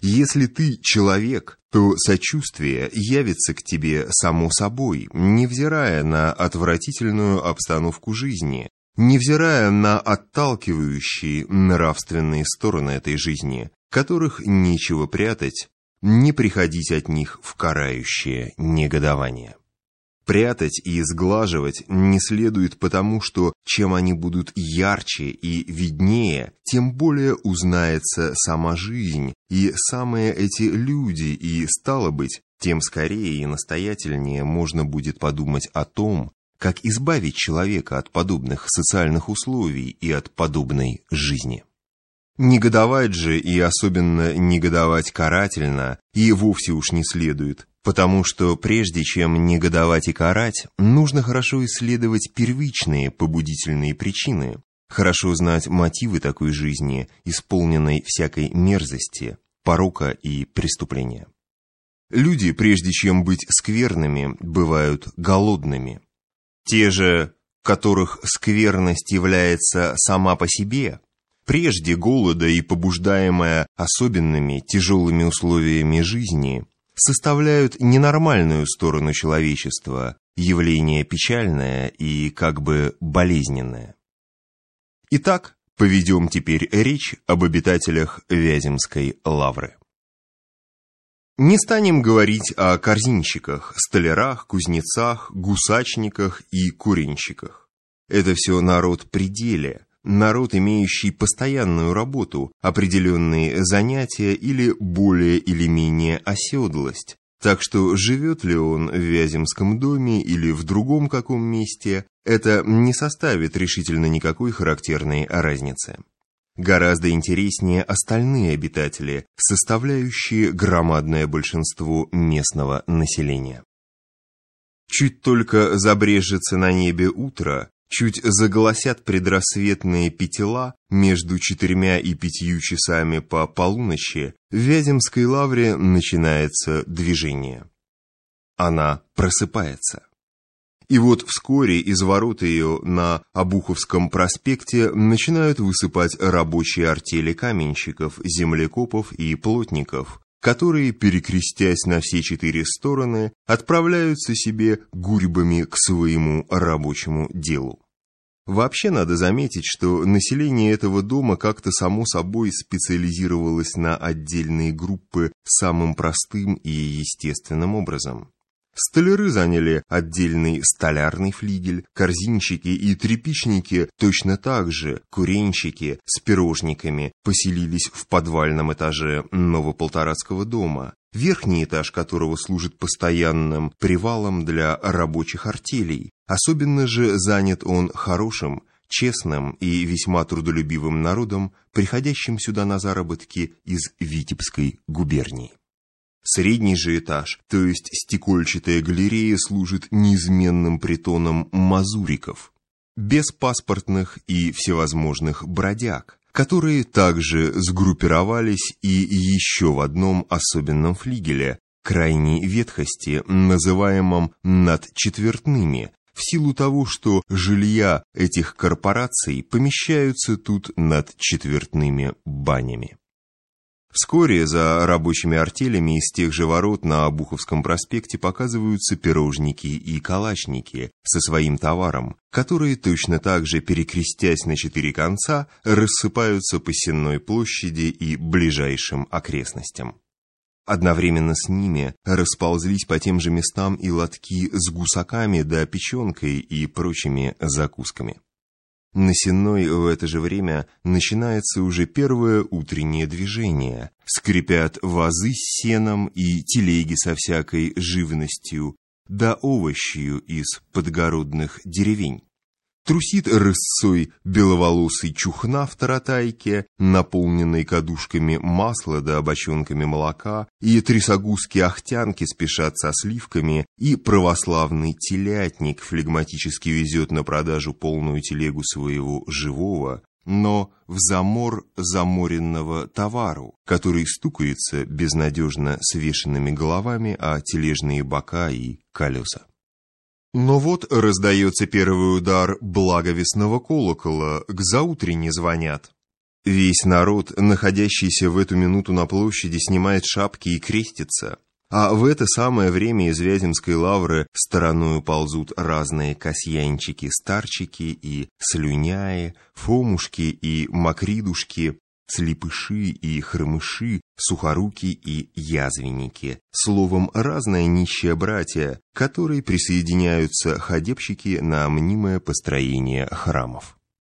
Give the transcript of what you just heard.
Если ты человек, то сочувствие явится к тебе само собой, невзирая на отвратительную обстановку жизни, невзирая на отталкивающие нравственные стороны этой жизни, которых нечего прятать, не приходить от них в карающее негодование. Прятать и сглаживать не следует потому, что чем они будут ярче и виднее, тем более узнается сама жизнь и самые эти люди, и, стало быть, тем скорее и настоятельнее можно будет подумать о том, как избавить человека от подобных социальных условий и от подобной жизни. Негодовать же, и особенно негодовать карательно, и вовсе уж не следует, потому что прежде чем негодовать и карать, нужно хорошо исследовать первичные побудительные причины, хорошо знать мотивы такой жизни, исполненной всякой мерзости, порока и преступления. Люди, прежде чем быть скверными, бывают голодными. Те же, которых скверность является сама по себе – Прежде голода и побуждаемая особенными тяжелыми условиями жизни составляют ненормальную сторону человечества, явление печальное и как бы болезненное. Итак, поведем теперь речь об обитателях Вяземской лавры. Не станем говорить о корзинщиках, столярах, кузнецах, гусачниках и куренщиках. Это все народ пределе, народ, имеющий постоянную работу, определенные занятия или более или менее оседлость. Так что живет ли он в Вяземском доме или в другом каком месте, это не составит решительно никакой характерной разницы. Гораздо интереснее остальные обитатели, составляющие громадное большинство местного населения. Чуть только забрежется на небе утро, Чуть заголосят предрассветные петела между четырьмя и пятью часами по полуночи, в Вяземской лавре начинается движение. Она просыпается. И вот вскоре из ворот ее на Обуховском проспекте начинают высыпать рабочие артели каменщиков, землекопов и плотников, которые, перекрестясь на все четыре стороны, отправляются себе гурьбами к своему рабочему делу. Вообще надо заметить, что население этого дома как-то само собой специализировалось на отдельные группы самым простым и естественным образом. Столяры заняли отдельный столярный флигель, корзинчики и тряпичники точно так же, куренщики с пирожниками поселились в подвальном этаже Новополторацкого дома, верхний этаж которого служит постоянным привалом для рабочих артелей. Особенно же занят он хорошим, честным и весьма трудолюбивым народом, приходящим сюда на заработки из Витебской губернии. Средний же этаж, то есть стекольчатая галерея, служит неизменным притоном мазуриков, беспаспортных и всевозможных бродяг, которые также сгруппировались и еще в одном особенном флигеле, крайней ветхости, называемом надчетвертными, в силу того, что жилья этих корпораций помещаются тут над четвертными банями. Вскоре за рабочими артелями из тех же ворот на Обуховском проспекте показываются пирожники и калачники со своим товаром, которые точно так же, перекрестясь на четыре конца, рассыпаются по Сенной площади и ближайшим окрестностям. Одновременно с ними расползлись по тем же местам и лотки с гусаками да печенкой и прочими закусками. На Сенной в это же время начинается уже первое утреннее движение. Скрипят вазы с сеном и телеги со всякой живностью, да овощью из подгородных деревень. Трусит рысцой беловолосый чухна в таратайке, наполненной кадушками масла да бочонками молока, и трясогузки-ахтянки спешат со сливками, и православный телятник флегматически везет на продажу полную телегу своего живого, но в замор заморенного товару, который стукается безнадежно свешенными головами о тележные бока и колеса. Но вот раздается первый удар благовестного колокола, к заутренне звонят. Весь народ, находящийся в эту минуту на площади, снимает шапки и крестится. А в это самое время из Вяземской лавры стороною ползут разные касьянчики-старчики и слюняи, фомушки и макридушки, слепыши и хромыши, сухоруки и язвенники. Словом, разное нищее братья, которые присоединяются ходебщики на мнимое построение храмов.